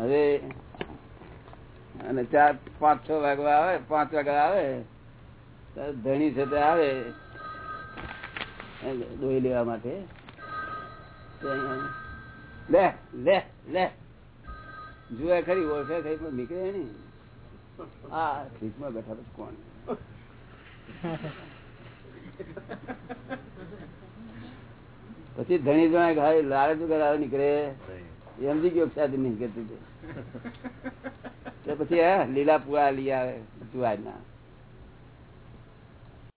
હવે, અને ચાર, પાંચ, છ વાગવા આવે, પાંચ વાગ્યા આવે ધણી છે તે આવે દોઈ લેવા માટે. લે લે લે. જુએ ખરી ઓળખે ખરી, પણ નીકળે નહીં. હા સીટમાં બેઠા તો કોણ? પછી ધણી હાય લાડે તું કરાવે નીકળે. એ સમજી ગયો સાહેબ નહીં કરતી પછી હા લીલા પુઆ લઈ આવે જુવાર ના